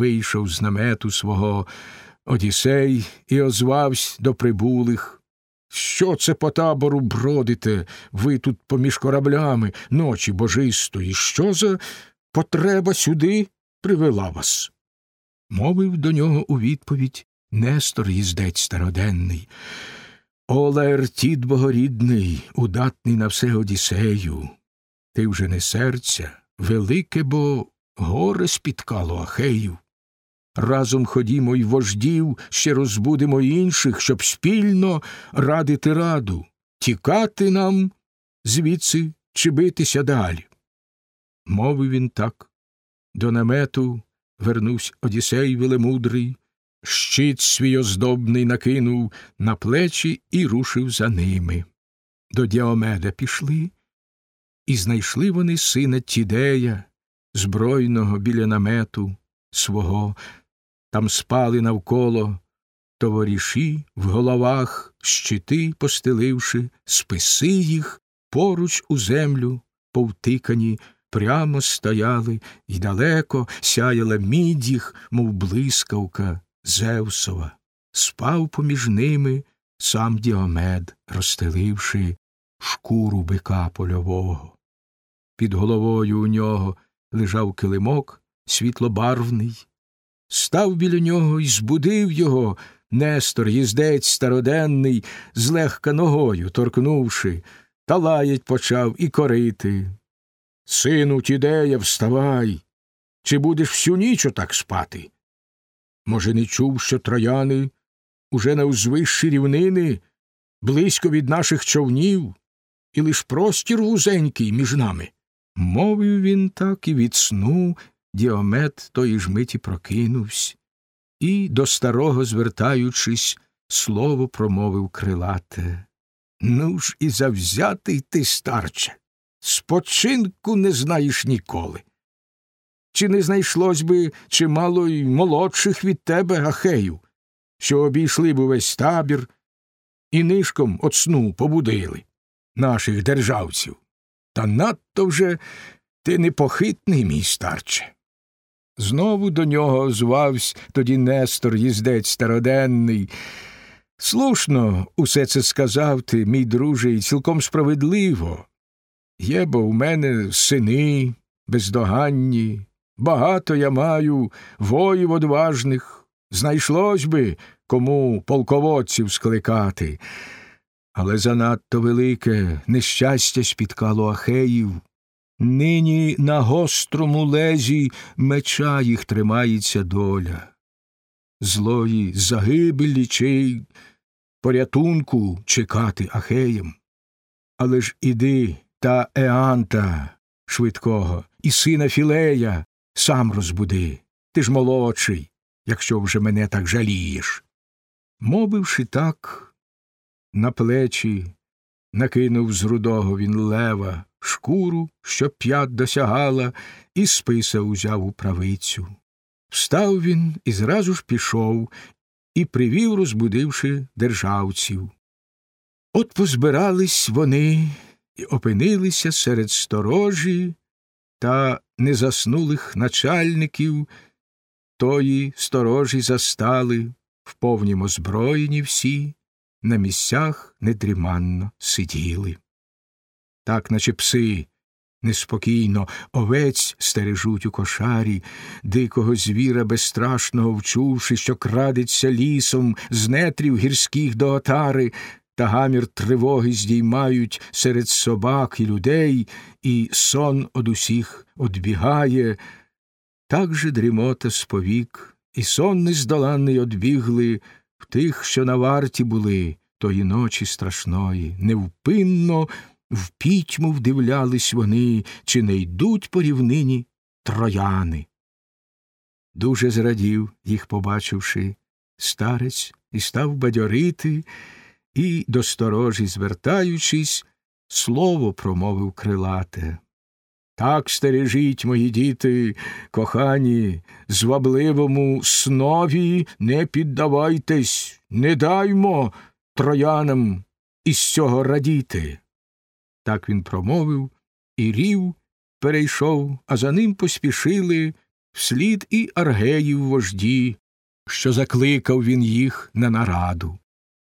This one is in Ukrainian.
вийшов з намету свого Одісей і озвавсь до прибулих. Що це по табору бродите? Ви тут поміж кораблями, ночі божистої. Що за потреба сюди привела вас? Мовив до нього у відповідь Нестор їздець староденний. О, Лаертіт богорідний, удатний на все Одіссею. Ти вже не серця, велике, бо горе спіткало Ахею. Разом ходімо й вождів, ще розбудемо інших, щоб спільно радити раду, тікати нам звідси чи битися далі. Мовив він так. До намету вернувся Одісей велемудрий, щит свій оздобний накинув на плечі і рушив за ними. До Діомеда пішли, і знайшли вони сина Тідея, збройного біля намету свого. Там спали навколо товариші в головах, щити постеливши, списи їх поруч у землю повтикані, прямо стояли, й далеко сяяла мідь їх, мов блискавка Зевсова. Спав поміж ними сам Діомед, розстеливши шкуру бика польового. Під головою у нього лежав килимок світлобарвний. Став біля нього і збудив його Нестор, їздець староденний, злегка ногою торкнувши, та лаять почав і корити. Сину Тідея, вставай. Чи будеш всю ніч отак спати? Може, не чув, що трояни уже на узвищі рівнини, близько від наших човнів, і лиш простір вузенький між нами. Мовив він так і від сну Діомет тої ж миті прокинувсь, і, до старого звертаючись, слово промовив крилате. Ну ж і завзятий ти, старче, спочинку не знаєш ніколи. Чи не знайшлось би чимало й молодших від тебе Ахею, що обійшли б увесь табір і нишком от сну побудили наших державців? Та надто вже ти непохитний, мій старче. Знову до нього озвався тоді Нестор, їздець староденний. Слушно усе це сказав ти, мій друже, і цілком справедливо. Є бо у мене сини бездоганні, багато я маю воїв одважних, знайшлось би кому полководців скликати. Але занадто велике нещастя спіткало Ахеїв. Нині на гострому лезі меча їх тримається доля. Злої загибелі чи порятунку чекати Ахеєм. Але ж іди та Еанта швидкого і сина Філея сам розбуди. Ти ж молодший, якщо вже мене так жалієш. Мовивши так, на плечі накинув з рудого він лева шкуру, що п'ят досягала, і списа узяв у правицю. Встав він і зразу ж пішов і привів, розбудивши державців. От позбирались вони і опинилися серед сторожі та незаснулих начальників, тої сторожі застали, в повнім озброєні всі, на місцях недріманно сиділи. Так, наче пси, неспокійно овець стережуть у кошарі, дикого звіра безстрашного вчувши, що крадеться лісом з нетрів гірських до отари, та гамір тривоги здіймають серед собак і людей, і сон од усіх одбігає. Так же дрімота сповік, і сон нездоланний одбігли в тих, що на варті були тої ночі страшної, невпинно в пітьму вдивлялись вони, чи не йдуть по рівнині трояни. Дуже зрадів, їх побачивши, старець і став бадьорити, і, до сторожі звертаючись, слово промовив крилате. Так стережіть, мої діти, кохані, звабливому снові не піддавайтесь, не даймо троянам із цього радіти. Так він промовив, і рів перейшов, а за ним поспішили вслід і аргеїв вожді, що закликав він їх на нараду.